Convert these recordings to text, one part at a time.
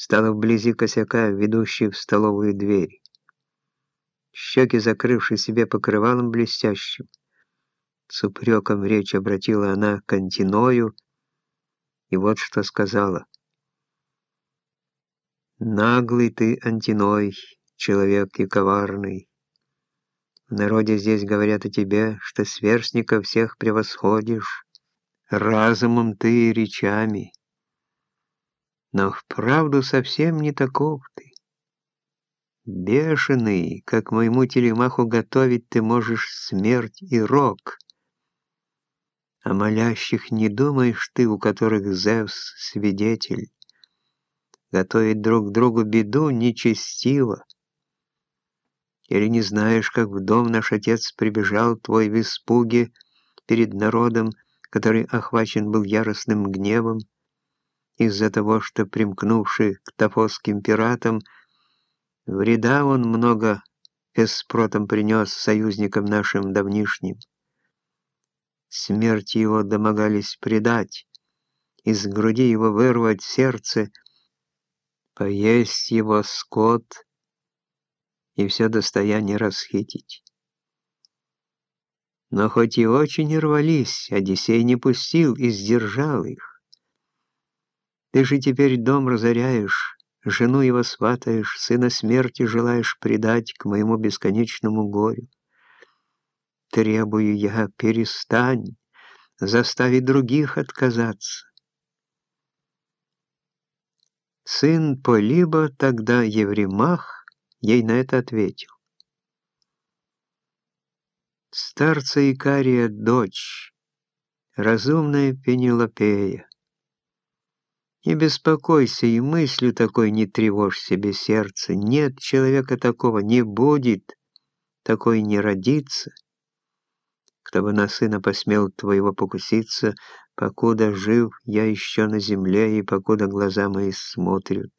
стала вблизи косяка, ведущей в столовую дверь. Щеки закрывши себе покрывалом блестящим. С упреком речь обратила она к Антиною, и вот что сказала. «Наглый ты, Антиной, человек и коварный. В народе здесь говорят о тебе, что сверстников всех превосходишь, разумом ты и речами. Но вправду совсем не таков ты. Бешеный, как моему телемаху готовить ты можешь смерть и рок. А молящих не думаешь ты, у которых Зевс свидетель. Готовить друг другу беду нечестиво. Или не знаешь, как в дом наш отец прибежал твой в испуге перед народом, который охвачен был яростным гневом, из-за того, что, примкнувший к тафосским пиратам, вреда он много эспротом принес союзникам нашим давнишним. Смерти его домогались предать, из груди его вырвать сердце, поесть его скот и все достояние расхитить. Но хоть и очень рвались, Одиссей не пустил и сдержал их. Ты же теперь дом разоряешь, жену его сватаешь, сына смерти желаешь предать к моему бесконечному горю. Требую я, перестань, заставить других отказаться. Сын Полиба, тогда Евремах, ей на это ответил. Старца Икария дочь, разумная Пенелопея. Не беспокойся и мыслью такой не тревожь себе сердце. Нет человека такого, не будет, такой не родится. Кто бы на сына посмел твоего покуситься, покуда жив я еще на земле и покуда глаза мои смотрят.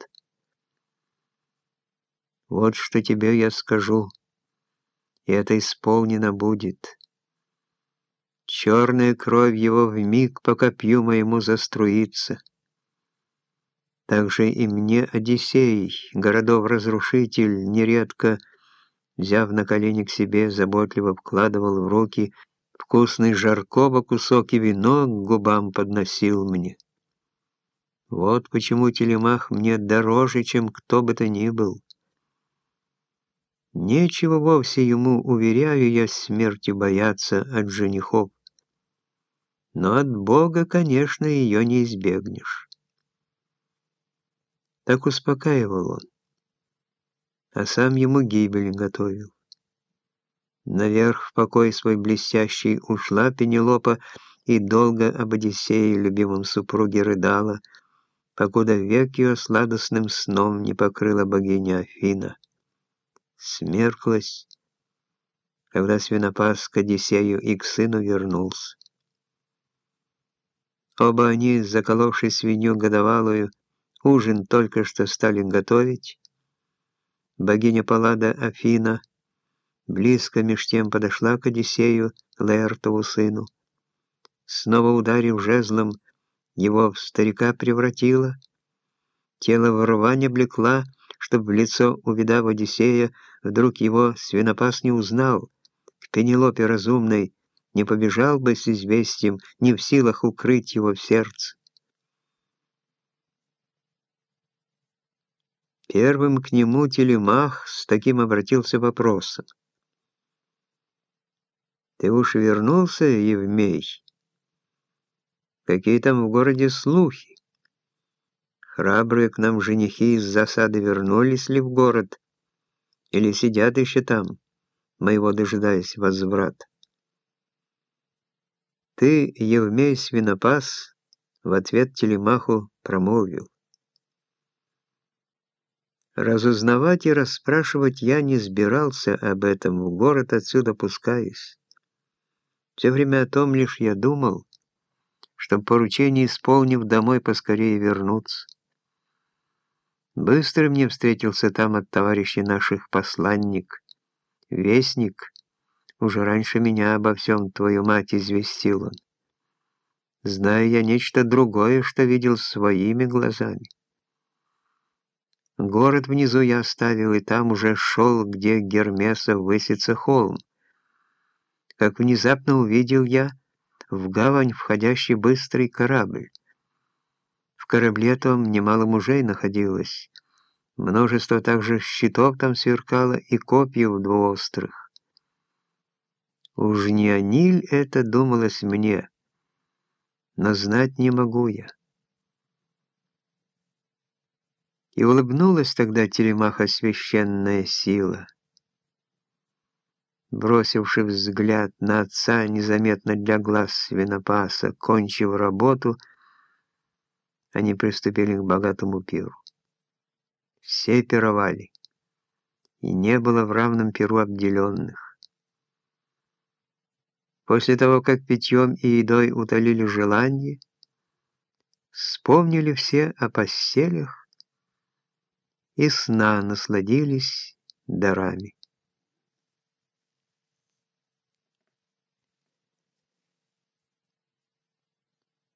Вот что тебе я скажу, и это исполнено будет. Черная кровь его в миг по копью моему заструится. Также и мне Одиссей, городов-разрушитель, нередко, взяв на колени к себе, заботливо вкладывал в руки вкусный жаркого кусок и вино к губам подносил мне. Вот почему телемах мне дороже, чем кто бы то ни был. Нечего вовсе ему, уверяю я, смерти бояться от женихов. Но от Бога, конечно, ее не избегнешь. Так успокаивал он, а сам ему гибель готовил. Наверх в покой свой блестящий ушла Пенелопа и долго об Одиссее, любимом супруге, рыдала, покуда век ее сладостным сном не покрыла богиня Афина смерклась, когда свинопас к Одиссею и к сыну вернулся. Оба они, заколовши свинью годовалую, ужин только что стали готовить. Богиня Паллада Афина близко меж тем подошла к Одиссею, Лаэртову сыну. Снова ударив жезлом, его в старика превратила, тело в рвань облекла, чтоб в лицо, увидав Одиссея, вдруг его свинопас не узнал, к Пенелопе разумной не побежал бы с известием, не в силах укрыть его в сердце. Первым к нему Телемах с таким обратился вопросом. «Ты уж вернулся, Евмей? Какие там в городе слухи? Храбрые к нам женихи из засады вернулись ли в город, или сидят еще там, моего дожидаясь возврат? Ты, Евмей Свинопас, в ответ Телемаху промолвил. Разузнавать и расспрашивать я не сбирался об этом, в город отсюда пускаюсь. Все время о том лишь я думал, чтоб поручение исполнив домой поскорее вернуться. Быстро мне встретился там от товарищей наших посланник, вестник, уже раньше меня обо всем твою мать известил он. Знаю я нечто другое, что видел своими глазами. Город внизу я оставил, и там уже шел, где Гермеса высится холм. Как внезапно увидел я в гавань входящий быстрый корабль. В корабле том немало мужей находилось. Множество также щитов там сверкало и копьев двуострых. Уж не Аниль это думалось мне, но знать не могу я. И улыбнулась тогда Телемаха священная сила. Бросивший взгляд на отца незаметно для глаз свинопаса, кончив работу, они приступили к богатому пиру. Все пировали, и не было в равном пиру обделенных. После того, как питьем и едой утолили желание, вспомнили все о постелях, и сна насладились дарами.